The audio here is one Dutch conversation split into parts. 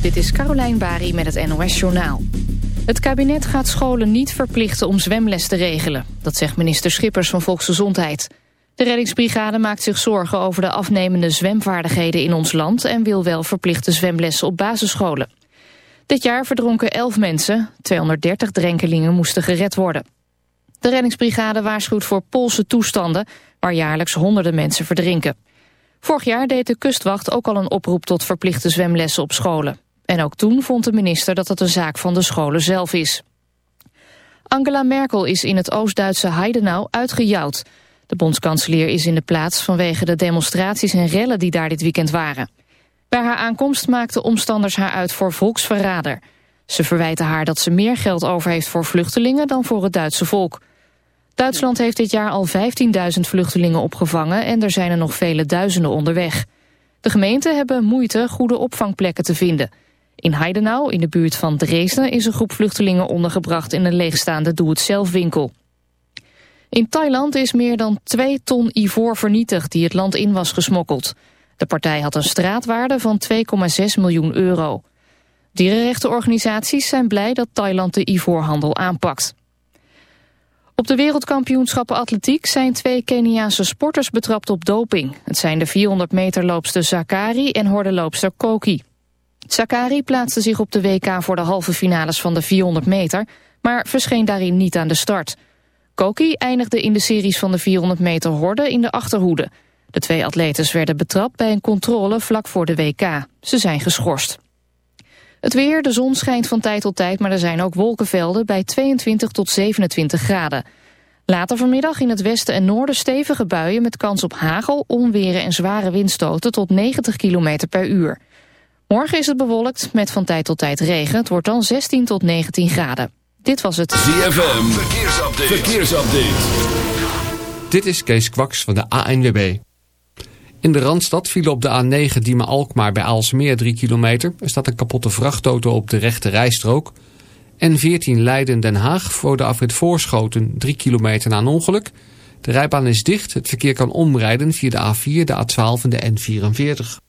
Dit is Carolijn Bari met het NOS Journaal. Het kabinet gaat scholen niet verplichten om zwemles te regelen. Dat zegt minister Schippers van Volksgezondheid. De reddingsbrigade maakt zich zorgen over de afnemende zwemvaardigheden in ons land... en wil wel verplichte zwemlessen op basisscholen. Dit jaar verdronken 11 mensen. 230 drenkelingen moesten gered worden. De reddingsbrigade waarschuwt voor Poolse toestanden... waar jaarlijks honderden mensen verdrinken. Vorig jaar deed de kustwacht ook al een oproep tot verplichte zwemlessen op scholen. En ook toen vond de minister dat het een zaak van de scholen zelf is. Angela Merkel is in het Oost-Duitse Heidenau uitgejouwd. De bondskanselier is in de plaats vanwege de demonstraties en rellen die daar dit weekend waren. Bij haar aankomst maakten omstanders haar uit voor volksverrader. Ze verwijten haar dat ze meer geld over heeft voor vluchtelingen dan voor het Duitse volk. Duitsland heeft dit jaar al 15.000 vluchtelingen opgevangen en er zijn er nog vele duizenden onderweg. De gemeenten hebben moeite goede opvangplekken te vinden. In Heidenau, in de buurt van Dresden, is een groep vluchtelingen ondergebracht in een leegstaande doe-het-zelf-winkel. In Thailand is meer dan 2 ton ivoor vernietigd die het land in was gesmokkeld. De partij had een straatwaarde van 2,6 miljoen euro. Dierenrechtenorganisaties zijn blij dat Thailand de ivoorhandel aanpakt. Op de wereldkampioenschappen atletiek zijn twee Keniaanse sporters betrapt op doping. Het zijn de 400 meter loopster Zakari en hordenloopster Koki. Zakari plaatste zich op de WK voor de halve finales van de 400 meter, maar verscheen daarin niet aan de start. Koki eindigde in de series van de 400 meter horde in de achterhoede. De twee atletes werden betrapt bij een controle vlak voor de WK. Ze zijn geschorst. Het weer, de zon schijnt van tijd tot tijd, maar er zijn ook wolkenvelden bij 22 tot 27 graden. Later vanmiddag in het westen en noorden stevige buien met kans op hagel, onweren en zware windstoten tot 90 km per uur. Morgen is het bewolkt met van tijd tot tijd regen. Het wordt dan 16 tot 19 graden. Dit was het ZFM Verkeersupdate. Verkeersupdate. Dit is Kees Kwaks van de ANWB. In de Randstad vielen op de A9 Diemen Alkmaar bij Aalsmeer 3 kilometer. Er staat een kapotte vrachtauto op de rechte rijstrook. En 14 Leiden Den Haag voor de afrit Voorschoten 3 kilometer na een ongeluk. De rijbaan is dicht. Het verkeer kan omrijden via de A4, de A12 en de N44.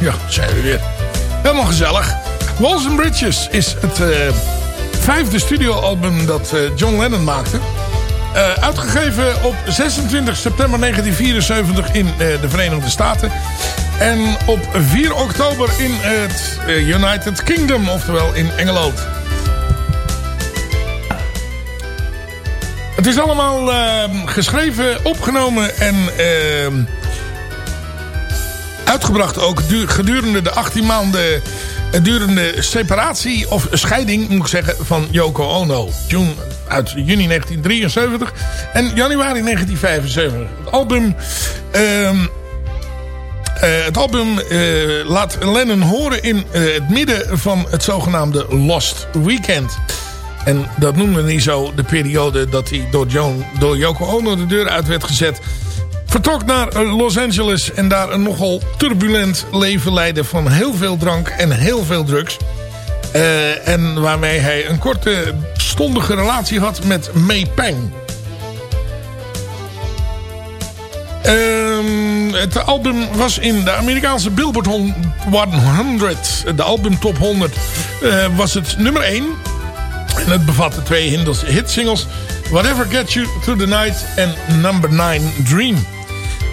Ja, zijn we weer. Helemaal gezellig. Walls and Bridges is het uh, vijfde studioalbum dat uh, John Lennon maakte. Uh, uitgegeven op 26 september 1974 in de Verenigde Staten. En op 4 oktober in het United Kingdom, oftewel in Engeland. Het is allemaal ehm, geschreven, opgenomen en ehm, uitgebracht ook gedurende de 18 maanden durende separatie of scheiding, moet ik zeggen, van Yoko Ono. June, uit juni 1973 en januari 1975. Het album... Uh, uh, het album uh, laat Lennon horen in het midden van het zogenaamde Lost Weekend. En dat noemde hij zo de periode dat hij door, John, door Yoko Ono de deur uit werd gezet. Vertrok naar Los Angeles en daar een nogal turbulent leven leidde van heel veel drank en heel veel drugs. Uh, en waarmee hij een korte, stondige relatie had met May Pang. Uh, het album was in de Amerikaanse Billboard 100, de album top 100, uh, was het nummer 1. En het bevatte twee hitsingles, Whatever Gets You Through the Night en Number 9 Dream.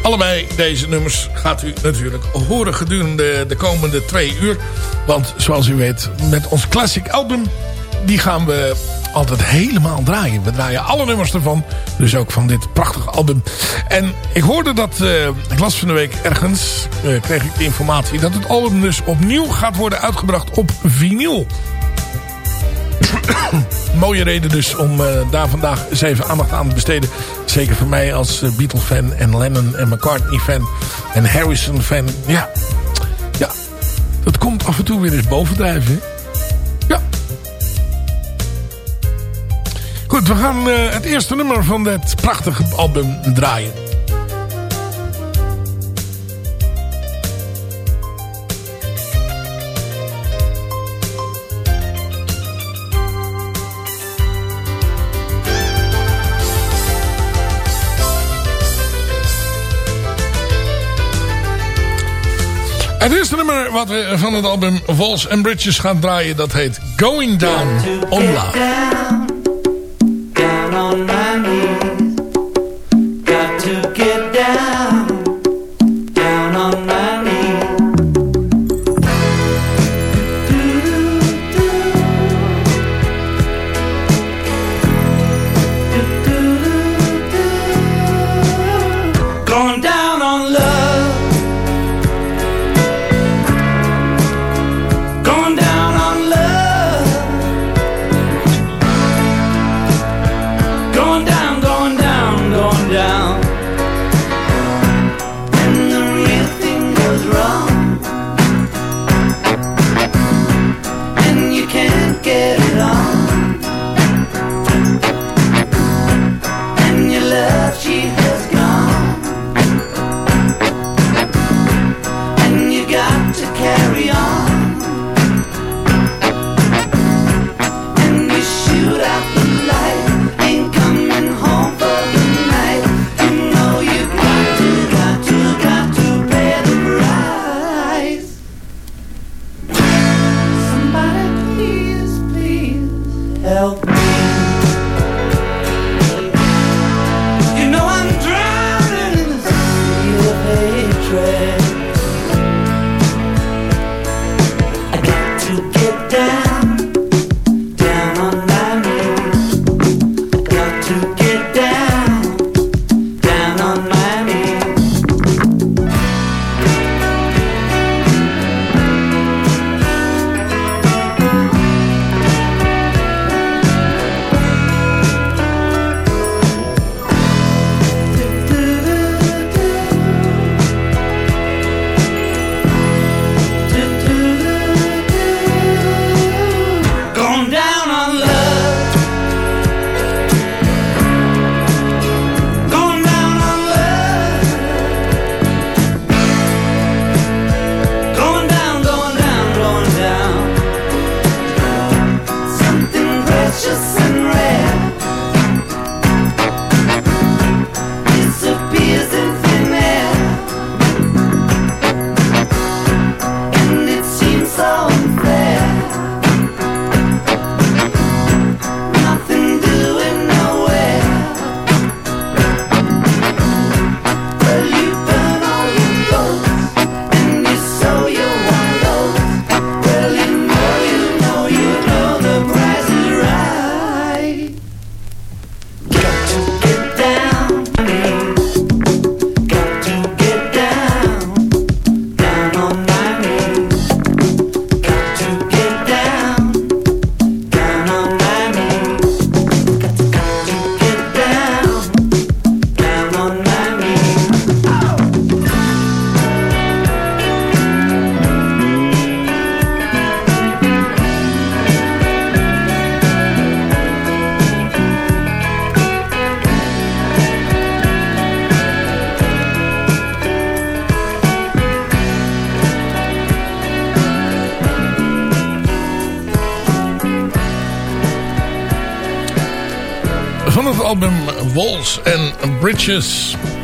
Allebei deze nummers gaat u natuurlijk horen gedurende de komende twee uur. Want zoals u weet, met ons classic album... die gaan we altijd helemaal draaien. We draaien alle nummers ervan. Dus ook van dit prachtige album. En ik hoorde dat, uh, ik las van de week ergens... Uh, kreeg ik de informatie dat het album dus opnieuw gaat worden uitgebracht op vinyl. Mooie reden dus om uh, daar vandaag eens even aandacht aan te besteden. Zeker voor mij als uh, Beatle-fan en Lennon en McCartney-fan en Harrison-fan. Ja. ja, dat komt af en toe weer eens bovendrijven. Ja. Goed, we gaan uh, het eerste nummer van dit prachtige album draaien. Het eerste nummer wat we van het album Vols and Bridges gaan draaien... dat heet Going Down on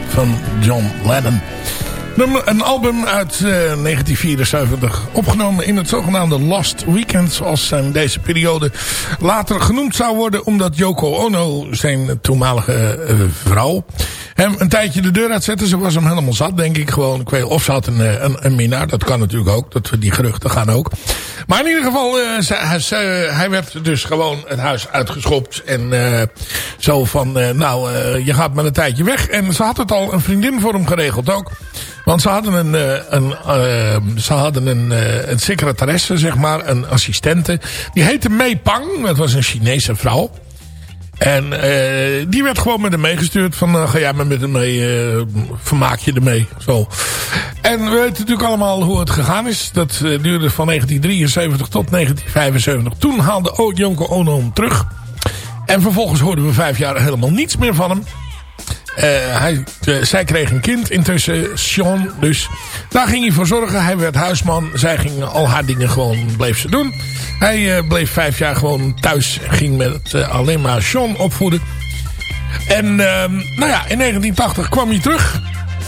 Van John Lennon. Een album uit 1974, eh, opgenomen in het zogenaamde Lost Weekend, zoals zijn deze periode later genoemd zou worden, omdat Yoko Ono, zijn toenmalige uh, vrouw, hem een tijdje de deur uitzette. Ze was hem helemaal zat, denk ik gewoon. Ik weet, of ze had een, eh, een, een minnaar, dat kan natuurlijk ook, dat, die geruchten gaan ook. Maar in ieder geval, ze, hij werd dus gewoon het huis uitgeschopt en zo van, nou, je gaat maar een tijdje weg. En ze had het al een vriendin voor hem geregeld ook. Want ze hadden een, eh, een, ze hadden een, een secretaresse, zeg maar, een assistente. Die heette Mei Pang. Dat was een Chinese vrouw. En uh, die werd gewoon met hem meegestuurd. Van ga jij met hem mee, vermaak je ermee. Zo. En we weten natuurlijk allemaal hoe het gegaan is. Dat duurde van 1973 tot 1975. Toen haalde Jonko Ono hem terug. En vervolgens hoorden we vijf jaar helemaal niets meer van hem. Uh, hij, uh, zij kreeg een kind intussen, Sean. Dus daar ging hij voor zorgen. Hij werd huisman. Zij ging al haar dingen gewoon, bleef ze doen. Hij uh, bleef vijf jaar gewoon thuis. Ging met alleen maar Sean opvoeden. En ehm, nou ja, in 1980 kwam hij terug.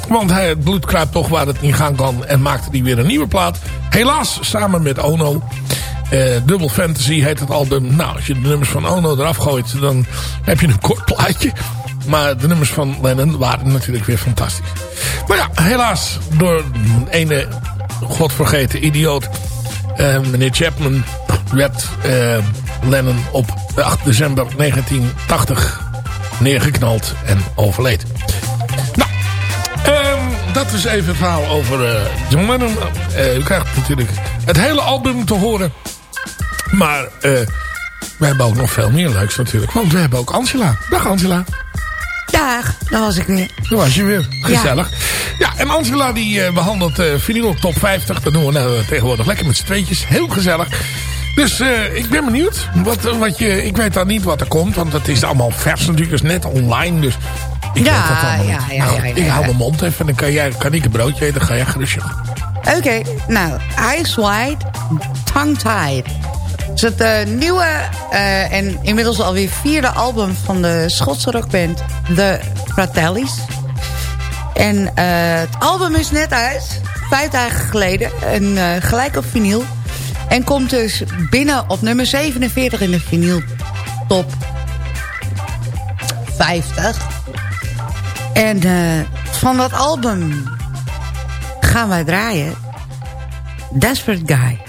Want hij, het bloed toch waar het niet gaan kan. En maakte hij weer een nieuwe plaat. Helaas samen met Ono. Double Fantasy heet het album. Nou, als je de nummers van Ono eraf gooit, dan heb je een kort plaatje. Maar de nummers van Lennon waren natuurlijk weer fantastisch. Maar ja, helaas door een ene godvergeten idioot... Uh, meneer Chapman werd uh, Lennon op 8 december 1980 neergeknald en overleed. Nou, um, dat is even het verhaal over uh, John Lennon. u krijgt natuurlijk het hele album te horen. Maar we hebben ook nog veel meer leuks natuurlijk. Want we hebben ook Angela. Dag Angela. Dag, daar was ik weer. Daar was je weer. Gezellig. Ja, en Angela die uh, behandelt uh, vinyl top 50. Dat doen we nou, tegenwoordig lekker met z'n tweetjes. Heel gezellig. Dus uh, ik ben benieuwd. Wat, wat je, ik weet dan niet wat er komt. Want het is allemaal vers natuurlijk. Is net online. Dus ik ja, dat ja, nou, ja, ja, ik hou mijn mond even. En dan kan, jij, kan ik een broodje eten. Dan ga jij gerust Oké, okay, nou. Eyes wide, tongue tied is het uh, nieuwe uh, en inmiddels alweer vierde album van de Schotse rockband The Fratellis. En uh, het album is net uit, vijf dagen geleden, en gelijk op vinyl. En komt dus binnen op nummer 47 in de vinyl top 50. En van dat album gaan wij draaien Desperate Guy.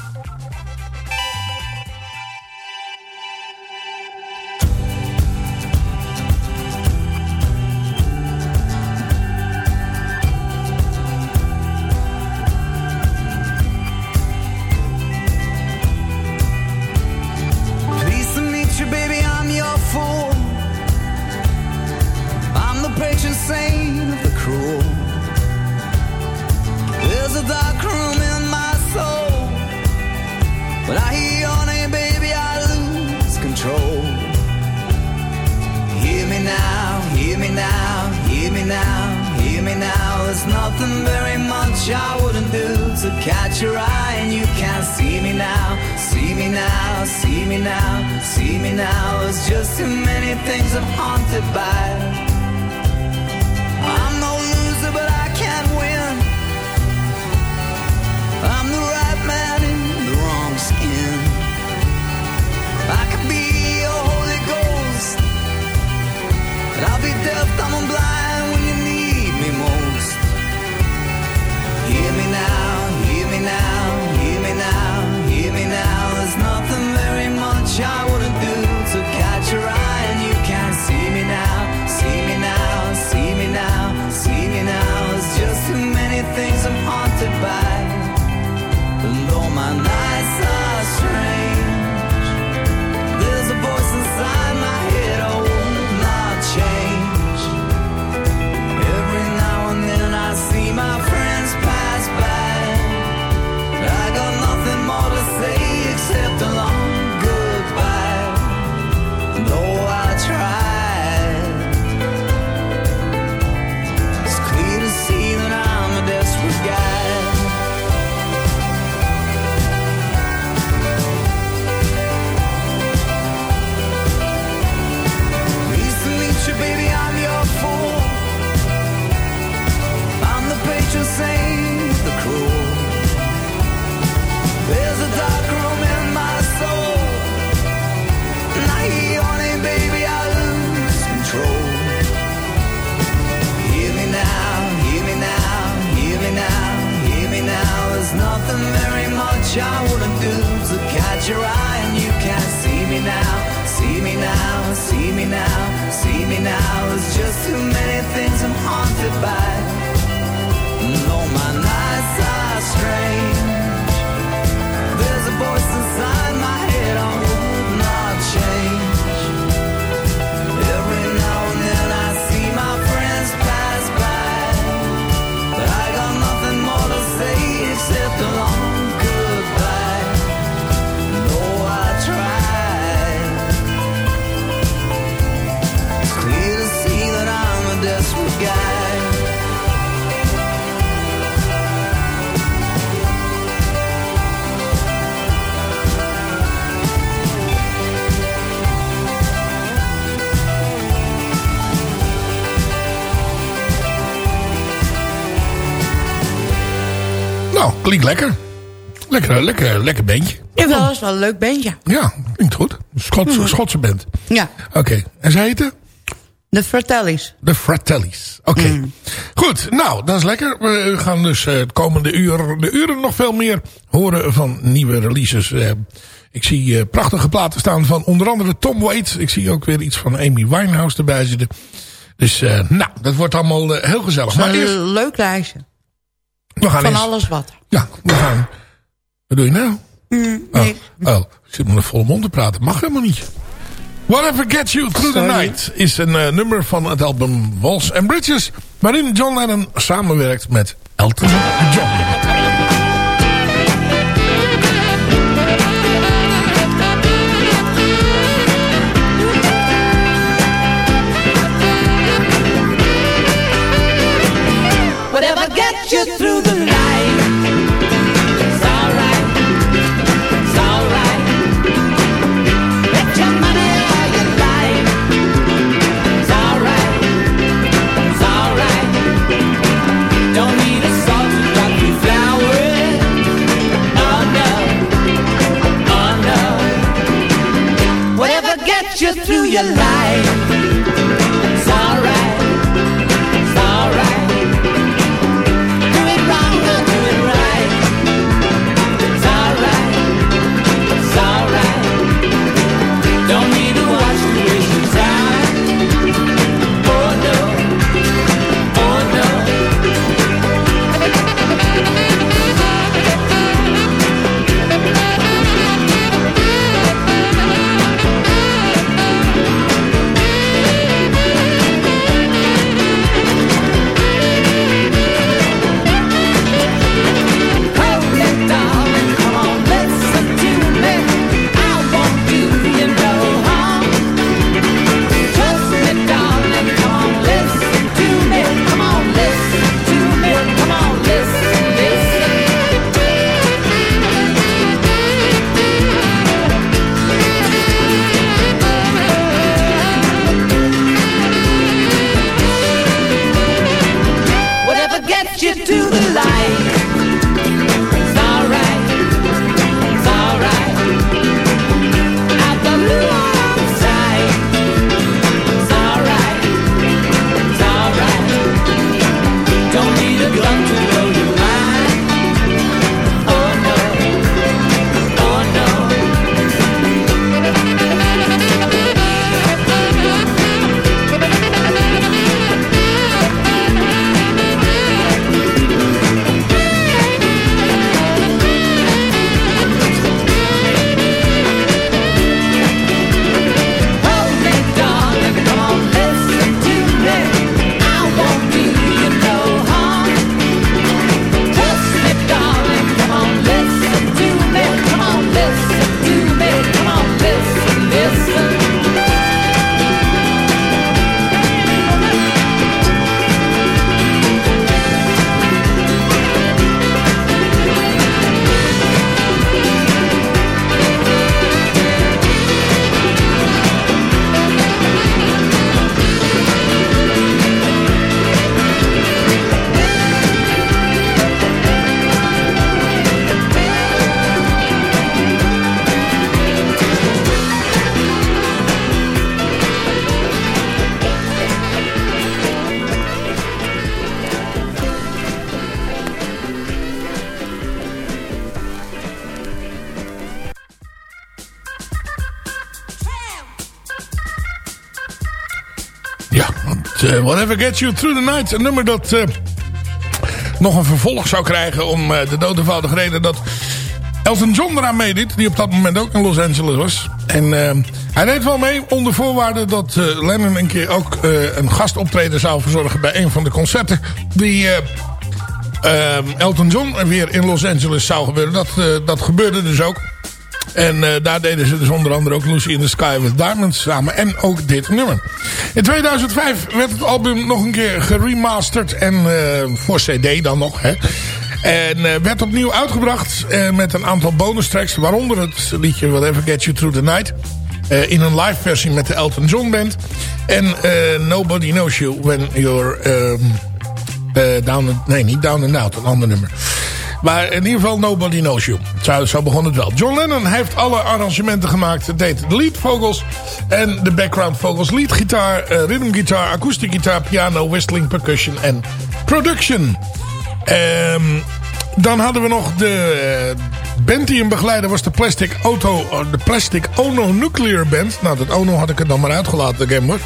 Nou, klinkt lekker. Lekker, lekker, lekker bandje. Jawel, dat is wel een leuk bandje. Ja, klinkt goed. Schotse, Schotse band. Ja, Oké, en ze heten? de Fratellis. De Fratellis. Oké. Goed, nou, dat is lekker. We gaan dus eh, het komende uur, de uren nog veel meer horen van nieuwe releases. Eh, ik zie eh, prachtige platen staan van onder andere Tom Waits. Ik zie ook weer iets van Amy Winehouse erbij zitten. Dus, eh, nou, dat wordt allemaal eh, heel gezellig. Maar Een eerst, leuk lijstje. We gaan Van alles wat. Ja, we gaan... Wat doe je nou? nee. Oh, oh, ik zit met een volle mond te praten. Mag helemaal niet. Whatever Gets You Through the. Night is een eh, nummer van het album Walls and Bridges. Waarin John Lennon samenwerkt met Elton John. Whatever Gets You Through the Night. Een nummer dat uh, nog een vervolg zou krijgen om uh, de doodeenvoudige reden dat Elton John eraan meedeed. Die op dat moment ook in Los Angeles was. En hij deed wel mee onder voorwaarde dat Lennon een keer ook een gastoptreden zou verzorgen bij een van de concerten. Die Elton John weer in Los Angeles zou gebeuren. Dat, dat gebeurde dus ook. En uh, daar deden ze dus onder andere ook Lucy in the Sky with Diamonds samen. En ook dit nummer. In 2005 werd het album nog een keer geremasterd. En uh, voor cd dan nog. Hè. En uh, werd opnieuw uitgebracht met een aantal bonus tracks. Waaronder het liedje Whatever Gets You Through the Night. in een live versie met de Elton John Band. En Nobody Knows You When You're... Um, down and, nee, niet Down and Out. Een ander nummer. Maar in ieder geval Nobody Knows You. Zo, begon het wel. John Lennon heeft alle arrangementen gemaakt. Het deed de lead vocals en de background vocals. Lead gitaar, uh, rhythm gitaar, akoestiek gitaar, piano, whistling, percussion en production. Um, dan hadden we nog de band die hem was de Plastic, Auto, uh, de Plastic Ono Nuclear Band. Nou, dat Ono had ik er dan maar uitgelaten, de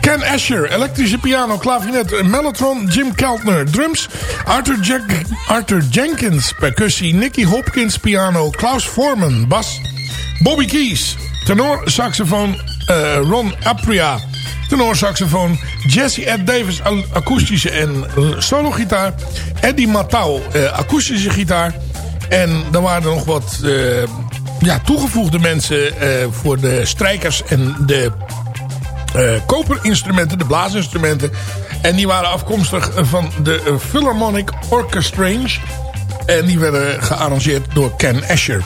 Ken Asher, elektrische piano, klavinet, mellotron, Jim Keltner, drums. Arthur, Jack, Arthur Jenkins, percussie, Nicky Hopkins, piano, Klaus Forman, bas. Bobby Keys, tenor, saxofoon, uh, Ron Apria, saxofoon. Jesse Ed Davis, akoestische en solo gitaar. Eddie Matau, akoestische gitaar. En er waren nog wat uh, ja, toegevoegde mensen uh, voor de strijkers en de koperinstrumenten, de blaasinstrumenten. En die waren afkomstig van de Philharmonic Orchestrange. En die werden gearrangeerd door Ken Asher.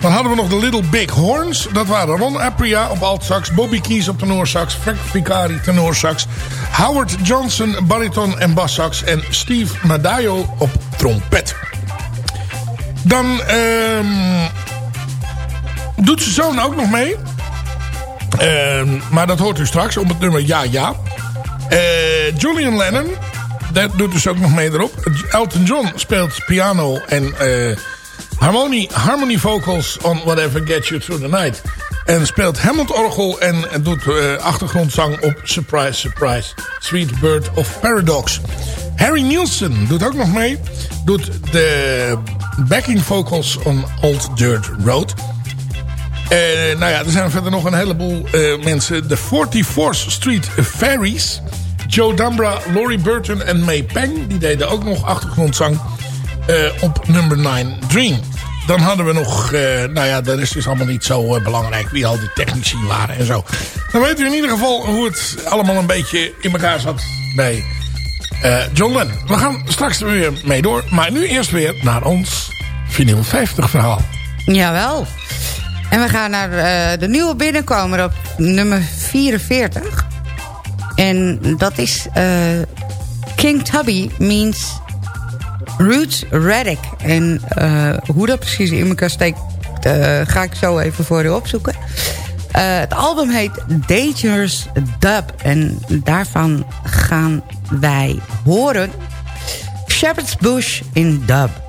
Dan hadden we nog de Little Big Horns. Dat waren Ron Apria op alt sax, Bobby Keys op tenorsax, Frank Vicari tenorsax, Howard Johnson bariton en bassax en Steve Madaio op trompet. Dan um, doet zijn zoon ook nog mee. Um, maar dat hoort u straks op het nummer Ja Ja. Uh, Julian Lennon, dat doet dus ook nog mee erop. Elton John speelt piano en... Uh, Harmony, harmony vocals on Whatever Gets You Through the Night. En speelt Hammond orgel en doet uh, achtergrondzang op Surprise Surprise. Sweet Bird of Paradox. Harry Nielsen doet ook nog mee. Doet de backing vocals on Old Dirt Road. Uh, nou ja, er zijn verder nog een heleboel uh, mensen. De 44th Street Fairies. Joe Dambra, Laurie Burton en May Peng. Die deden ook nog achtergrondzang. Op nummer 9 Dream. Dan hadden we nog, uh, nou ja, dat is dus allemaal niet zo uh, belangrijk wie al die technici waren en zo. Dan weet u in ieder geval hoe het allemaal een beetje in elkaar zat bij John Lennon. We gaan straks er weer mee door, maar nu eerst weer naar ons vinyl 50 verhaal. Jawel. En we gaan naar de nieuwe binnenkomer op nummer 44. En dat is King Tubby Means Roots Radic. En uh, hoe dat precies in elkaar steekt... Uh, ga ik zo even voor u opzoeken. Uh, het album heet Dangerous Dub. En daarvan gaan wij horen... Shepherd's Bush in dub.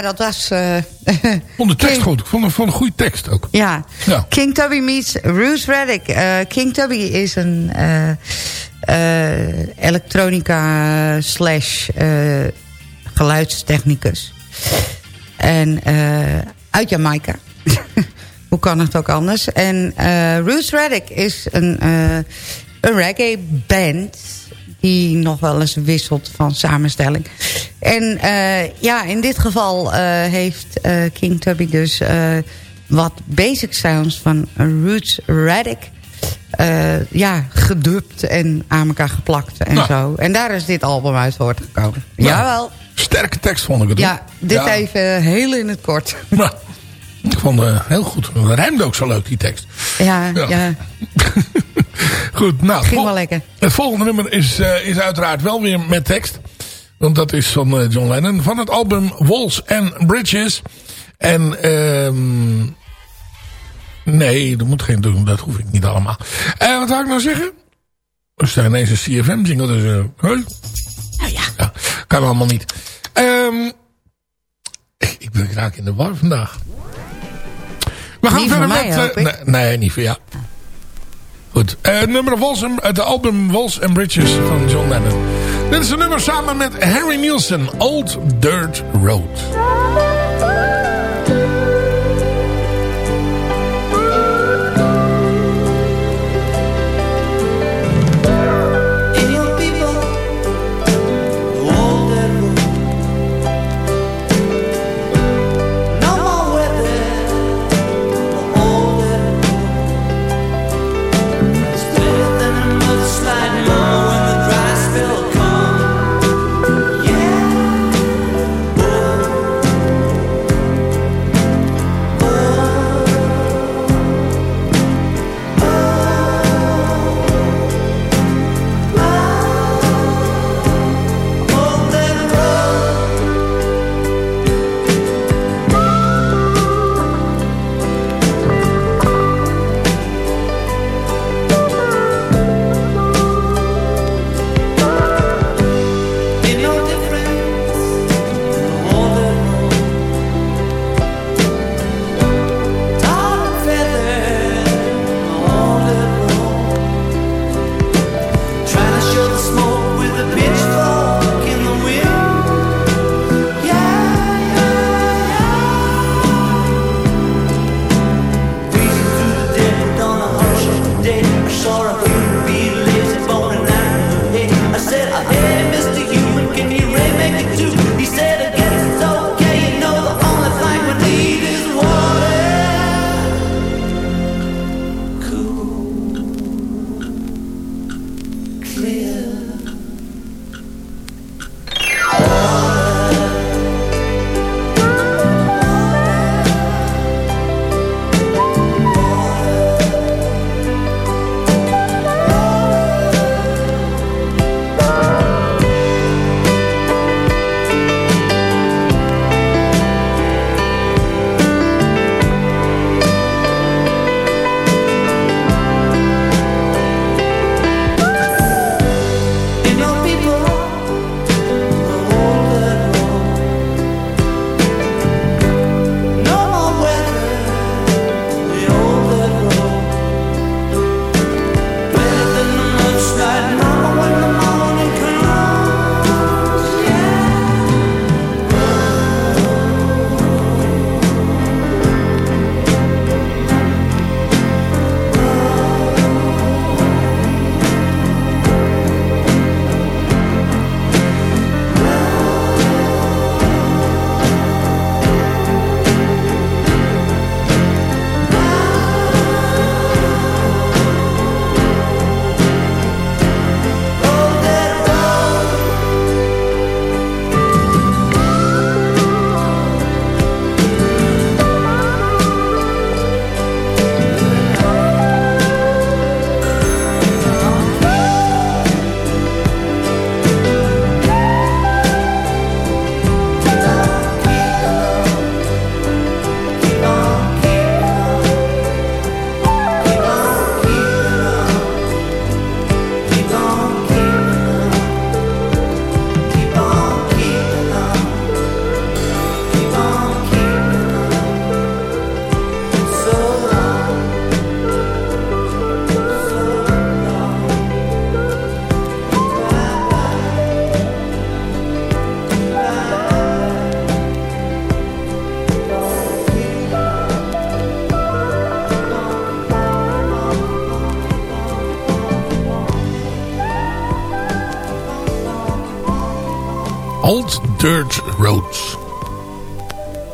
Ja, dat was... ik vond de tekst King- goed. Ik vond, vond een goede tekst ook. Ja. Ja. King Tubby meets Bruce Reddick. Eh, King Tubby is een eh, elektronica slash geluidstechnicus. En uit Jamaica. Hoe kan het ook anders? En Bruce Reddick is een, een reggae band die nog wel eens wisselt van samenstelling. En eh, ja, in dit geval eh, heeft eh, King Tubby dus wat basic sounds van Roots Radic... eh, ja, gedubt en aan elkaar geplakt en Nou. zo. En daar is dit album uit voortgekomen. Nou. Jawel. Sterke tekst vond ik het. Ja, dit Ja. even heel in het kort. Maar, ik vond het heel goed. Het rijmde ook zo leuk, die tekst. Ja, Ja. ja. Goed, nou. Ging wel lekker. Het volgende nummer is, eh, is uiteraard wel weer met tekst. Want dat is van eh, John Lennon. Van het album Walls and Bridges. En, ehm nee, dat moet geen doen. Dat hoef ik niet allemaal. Eh, wat zou ik nou zeggen? Er staat ineens een CFM-jingle. Dus, eh, huh? Nou ja. Ja, kan allemaal niet. Ehm ik, ik ben raak in de war vandaag. We gaan Niet verder mij, met... eh, nee, nee, niet voor jou. Goed. Eh, nummer Walls and, het album Walls and Bridges van John Lennon. Dit is een nummer samen met Harry Nielsen. Old Dirt Road. Dirt Road.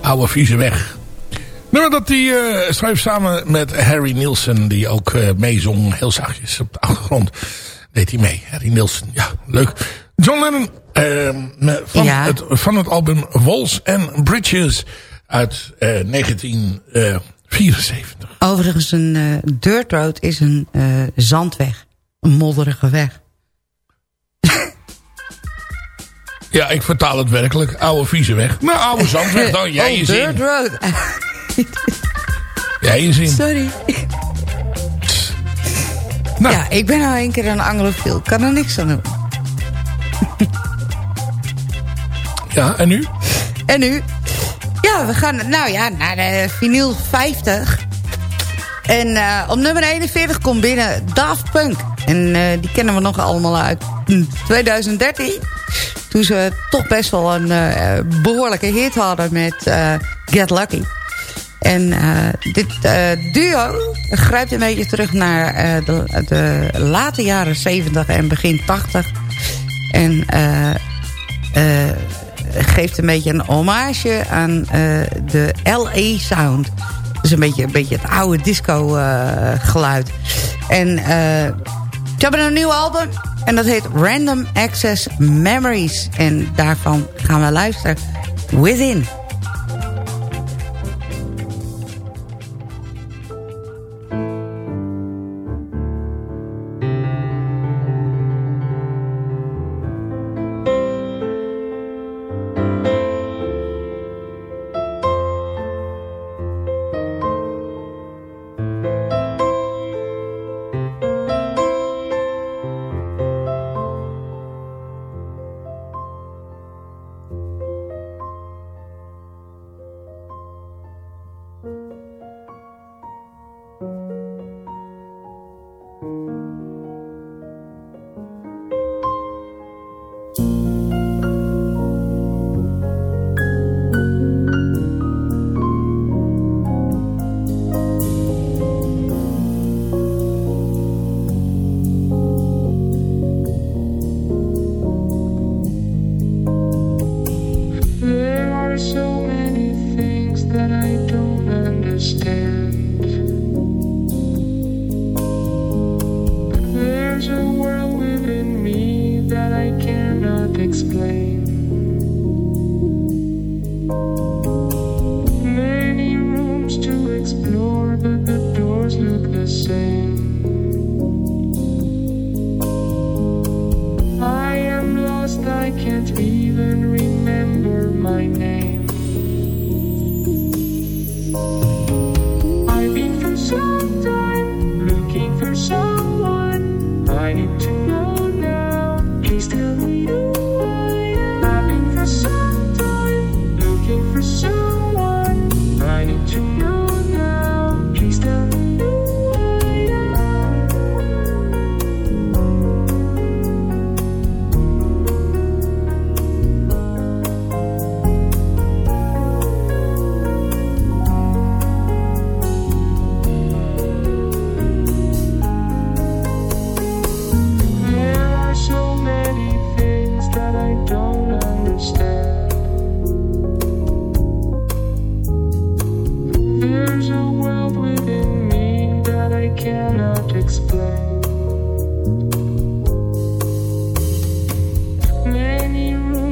Oude vieze weg. Nummer dat hij uh, schreef samen met Harry Nielsen. Die ook uh, meezong heel zachtjes op de achtergrond. Deed hij mee. Harry Nielsen. Ja, leuk. John Lennon uh, van, Ja. het, van het album Walls and Bridges uit eh, 1974. Overigens, een eh, dirt road is een eh, zandweg. Een modderige weg. Ja, ik vertaal het werkelijk. Oude vieze weg. Nou, oude zandweg dan. Jij oh, je zin. road. Jij je zin. Sorry. Nou, Ja, ik ben nou een keer een anglofiel. Kan er niks aan doen. ja, en nu? En nu? Ja, we gaan nou ja, naar de vinyl 50. En eh, op nummer 41 komt binnen Daft Punk. En eh, die kennen we nog allemaal uit hm, 2013. Toen ze toch best wel een eh, behoorlijke hit hadden met eh, Get Lucky. En eh, dit duo grijpt een beetje terug naar de, de late jaren 70 en begin 80. En geeft een beetje een hommage aan de LA Sound. Dus een beetje, een beetje het oude disco geluid. En ze hebben een nieuw album. En dat heet Random Access Memories. En daarvan gaan we luisteren. Within.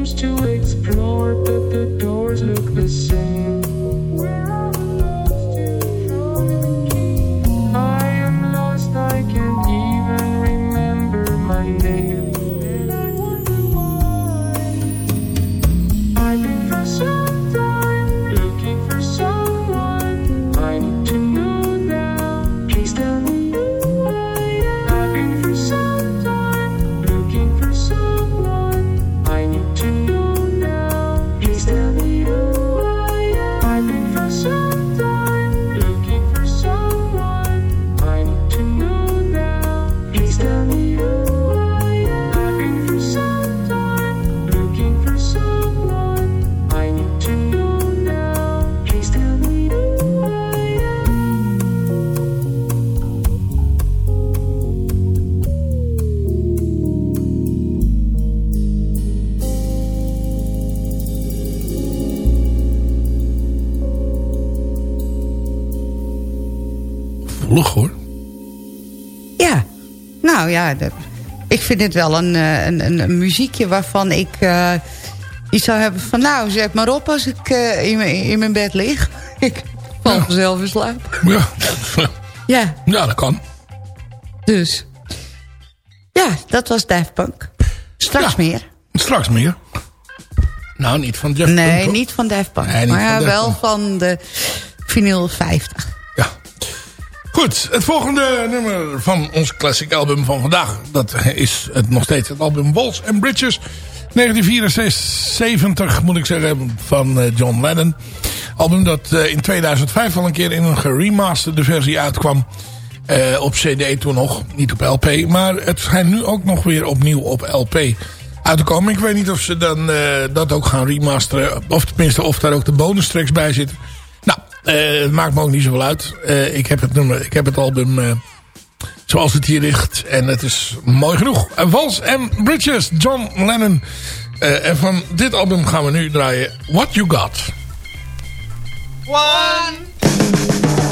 Rooms to explore, but the doors look the same. Ja, ik vind het wel een, eh, een, een, een muziekje waarvan ik eh, iets zou hebben van... nou, zet maar op als ik eh, in, mijn- in mijn bed lig. ik val vanzelf in slaap. Ja, Ja, ja dat kan. dus. Ja, dat was Daft Punk. Straks Ja. meer. Straks meer. Nou, niet van Nee, Punk, niet van Daft Punk. Nee, maar van ja, Daft wel van de vinyl 50. Goed, het volgende nummer van ons classic album van vandaag... dat is het, nog steeds het album Walls and Bridges. 1974 moet ik zeggen, van eh, John Lennon. Album dat eh, in 2005 al een keer in een geremasterde versie uitkwam. Eh, op cd toen nog, niet op LP. Maar het schijnt nu ook nog weer opnieuw op LP uit te komen. Ik weet niet of ze dan dat ook gaan remasteren. Of tenminste of daar ook de bonus tracks bij zitten. Eh, het maakt me ook niet zoveel uit. Eh, ik heb het nummer, ik heb het album eh, zoals het hier ligt. En het is mooi genoeg. En Vals en Bridges, John Lennon. En van dit album gaan we nu draaien What You Got. Het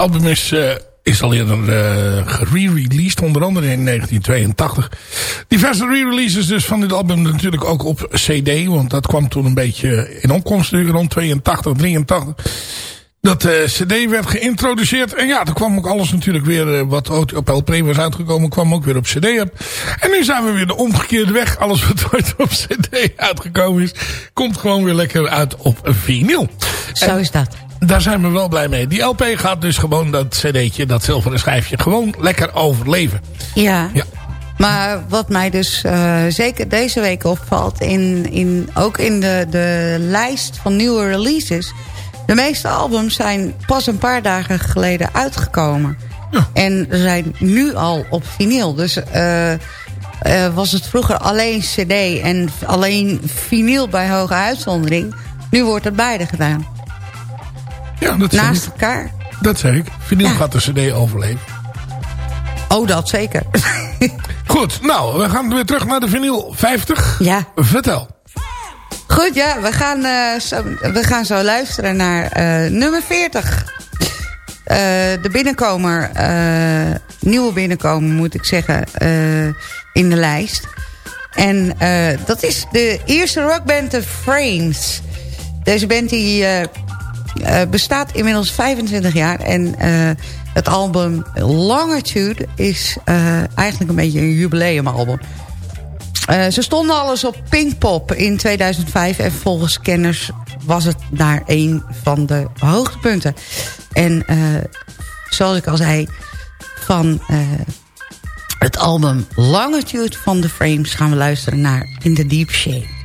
album is, eh, is al eerder eh gere-released, onder andere in 1982. Diverse re-releases dus van dit album natuurlijk ook op cd. Want dat kwam toen een beetje in opkomst rond 82, 83. Dat de cd werd geïntroduceerd. En ja, toen kwam ook alles natuurlijk weer eh, wat op LP was uitgekomen. kwam ook weer op cd op. En nu zijn we weer de omgekeerde weg. Alles wat ooit op cd uitgekomen is. Komt gewoon weer lekker uit op vinyl. Zo is dat. Daar zijn we wel blij mee. Die LP gaat dus gewoon dat cd'tje, dat zilveren schijfje, gewoon lekker overleven. Ja. Ja. Maar wat mij dus eh, zeker deze week opvalt... In, in, ook in de, de lijst van nieuwe releases... de meeste albums zijn pas een paar dagen geleden uitgekomen. Ja. En zijn nu al op vinyl. Dus eh, eh, was het vroeger alleen cd en alleen vinyl bij hoge uitzondering... nu wordt het beide gedaan. Ja, dat zeg Naast ik. elkaar. Dat zeg ik. Vinyl Ja. gaat de cd overleven. Oh, dat zeker. Goed, nou, we gaan weer terug naar de vinyl 50. ja. Vertel. Goed, ja, we gaan, eh, zo, we gaan zo luisteren naar eh, nummer 40. Eh, de binnenkomer, nieuwe binnenkomer moet ik zeggen, in de lijst. En dat is de eerste rockband The Frames. Deze band die eh, bestaat inmiddels 25 jaar. En eh, het album Longitude is eh, eigenlijk een beetje een jubileumalbum. Ze stonden alles op Pinkpop in 2005. En volgens kenners was het daar een van de hoogtepunten. En zoals ik al zei, van het album Longitude van The Frames... gaan we luisteren naar In the Deep Shade.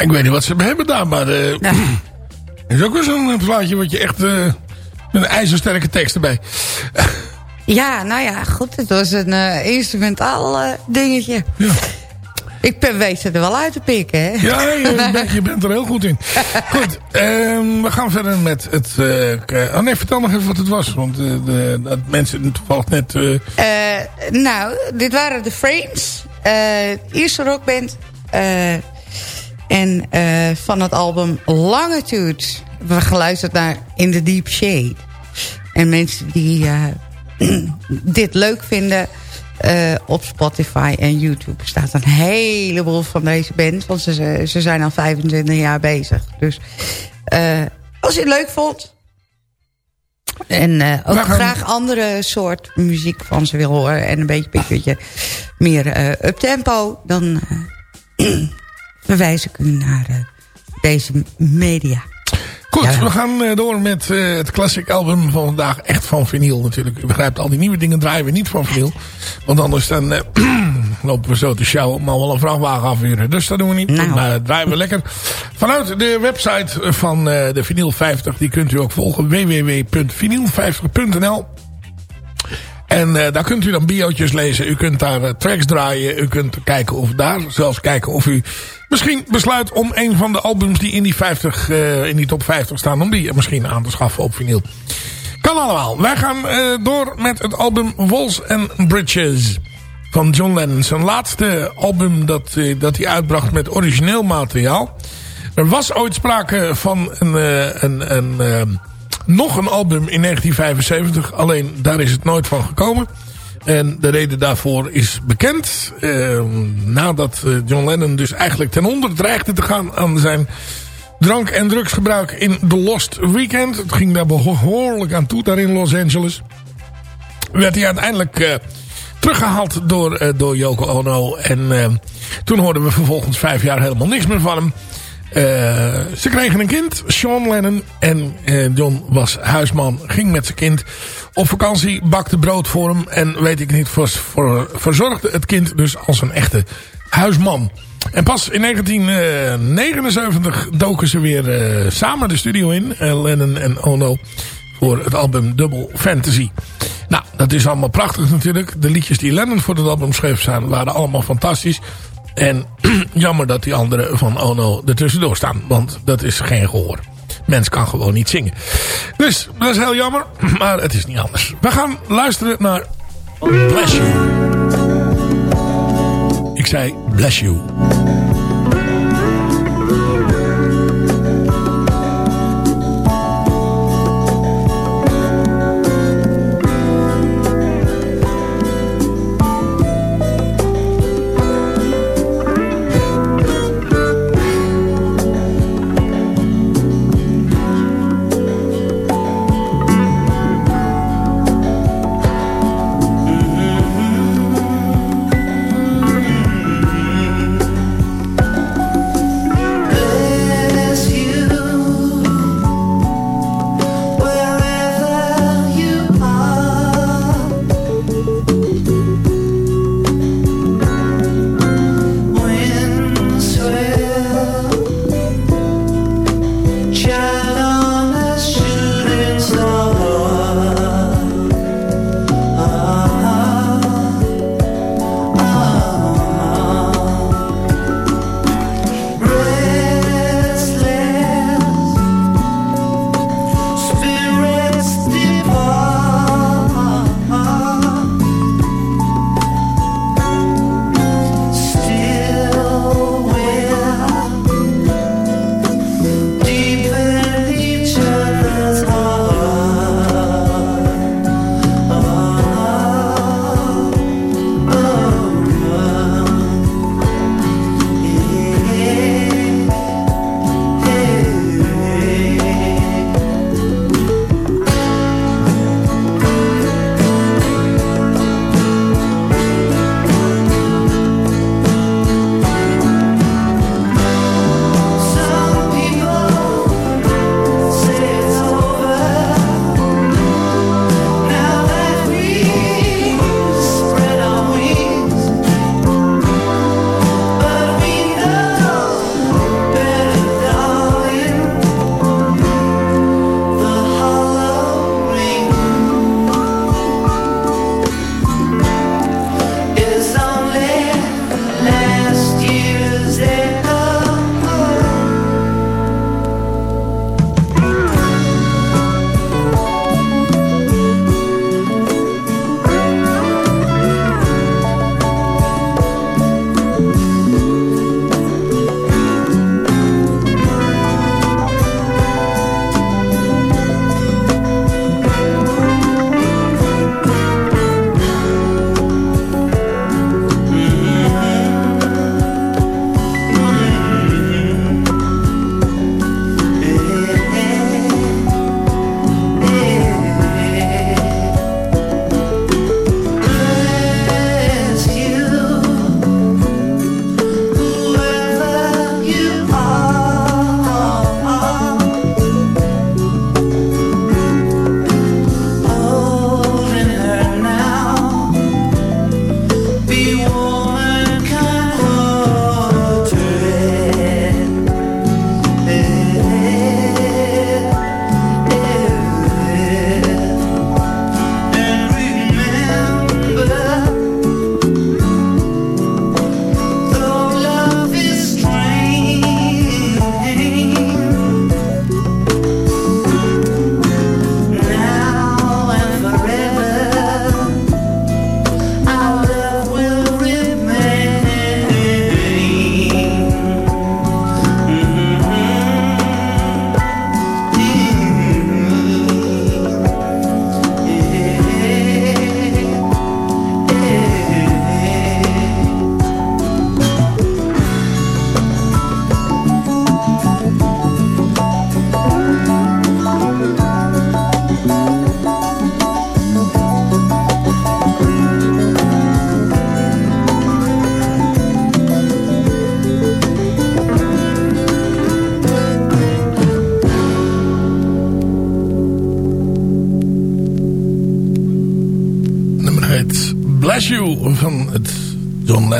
Ik weet niet wat ze hebben gedaan, maar... eh Nou, is ook wel zo'n plaatje wat je echt... eh, met een ijzersterke tekst erbij. ja, nou ja, goed. Het was een eh, instrumentaal eh, dingetje. Ja. Ik ben, weet er wel uit te pikken, hè? Ja, je, bent, je bent er heel goed in. Goed, ehm, we gaan verder met het... eh, oh nee, vertel nog even wat het was. Want eh, de, dat mensen toevallig net... eh, Eh, nou, dit waren de Frames. eh eerste rockband. En eh, van het album Longitude. We geluisterd naar In the Deep Shade. En mensen die eh, dit leuk vinden... eh, op Spotify en YouTube staat een heleboel van deze band. Want ze- ze, zijn al 25 jaar bezig. Dus als je het leuk vond... En ook graag andere soort muziek van ze wil horen. En een beetje, beetje meer up-tempo. Dan verwijs ik u naar eh, deze media. Goed, Ja. we gaan eh, door met eh, het classic album van vandaag. Echt van vinyl natuurlijk. U begrijpt, al die nieuwe dingen draaien we niet van vinyl. Want anders dan lopen we zo te sjouwen. Maar wel een vrachtwagen afhuren. Dus dat doen we niet. Nou. Maar dat draaien we lekker. Vanuit de website van de Vinyl 50. Die kunt u ook volgen. www.vinyl50.nl en eh, daar kunt u dan biootjes lezen. U kunt daar eh, tracks draaien. U kunt kijken of daar zelfs kijken of u misschien besluit om een van de albums die in die, 50, eh, in die top 50 staan. Om die misschien aan te schaffen op vinyl. Kan allemaal. Wij gaan door met het album Walls and Bridges van John Lennon. Zijn laatste album dat, dat hij uitbracht met origineel materiaal. Er was ooit sprake van een, een, een, nog een album in 1975. Alleen daar is het nooit van gekomen. En de reden daarvoor is bekend. Eh, nadat eh, John Lennon dus eigenlijk ten onder dreigde te gaan aan zijn drank- en drugsgebruik in The Lost Weekend. Het ging daar behoorlijk aan toe daar in Los Angeles. Werd hij uiteindelijk eh, teruggehaald door, eh, door Yoko Ono. En eh, toen hoorden we vervolgens vijf jaar helemaal niks meer van hem. Eh, ze kregen een kind, Sean Lennon. En eh, John was huisman, ging met zijn kind op vakantie, bakte brood voor hem. En weet ik niet, verzorgde het kind dus als een echte huisman. En pas in 1979 doken ze weer eh, samen de studio in, Lennon en Ono, voor het album Double Fantasy. Nou, dat is allemaal prachtig natuurlijk. De liedjes die Lennon voor het album schreef zijn, waren allemaal fantastisch. En jammer dat die andere van Ono er tussendoor staan. Want dat is geen gehoor. Mens kan gewoon niet zingen. Dus dat is heel jammer. Maar het is niet anders. We gaan luisteren naar Bless You. Ik zei Bless You.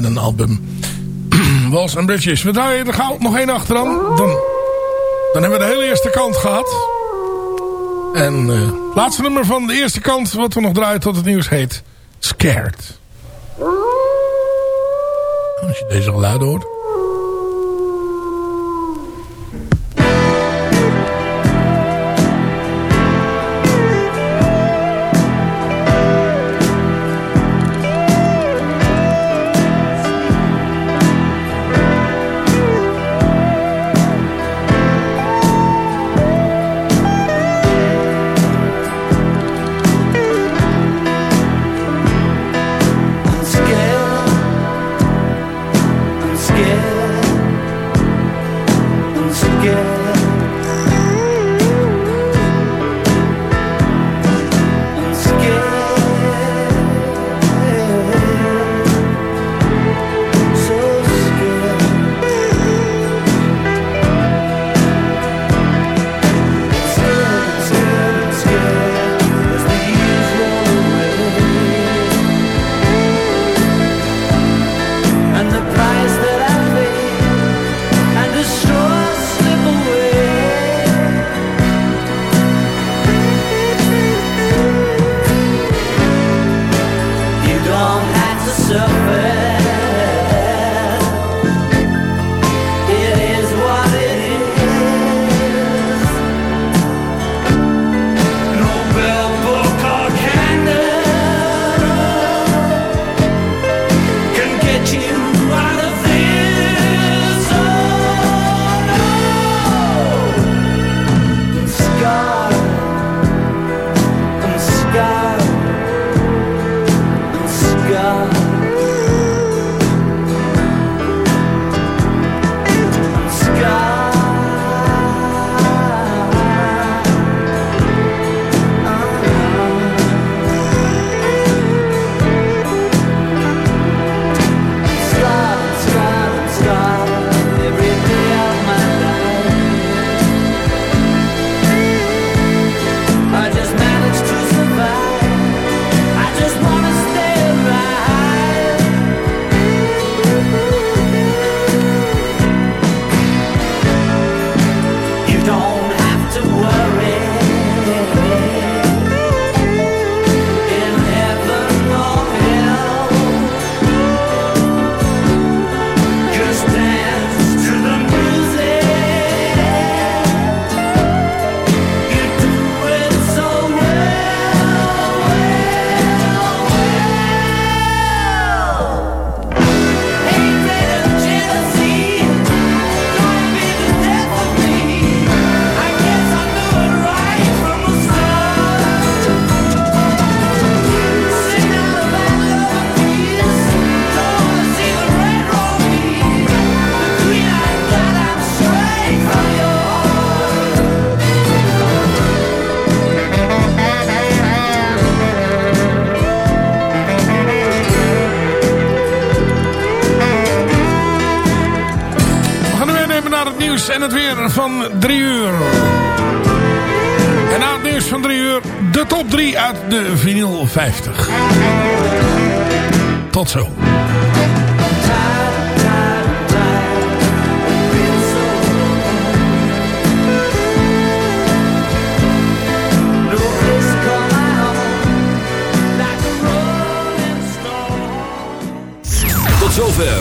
en een album. Wals and Bridges. We draaien er gauw nog één achteraan. Dan, dan hebben we de hele eerste kant gehad. En eh, het laatste nummer van de eerste kant... wat we nog draaien tot het nieuws heet... Scared. Als je deze geluiden hoort...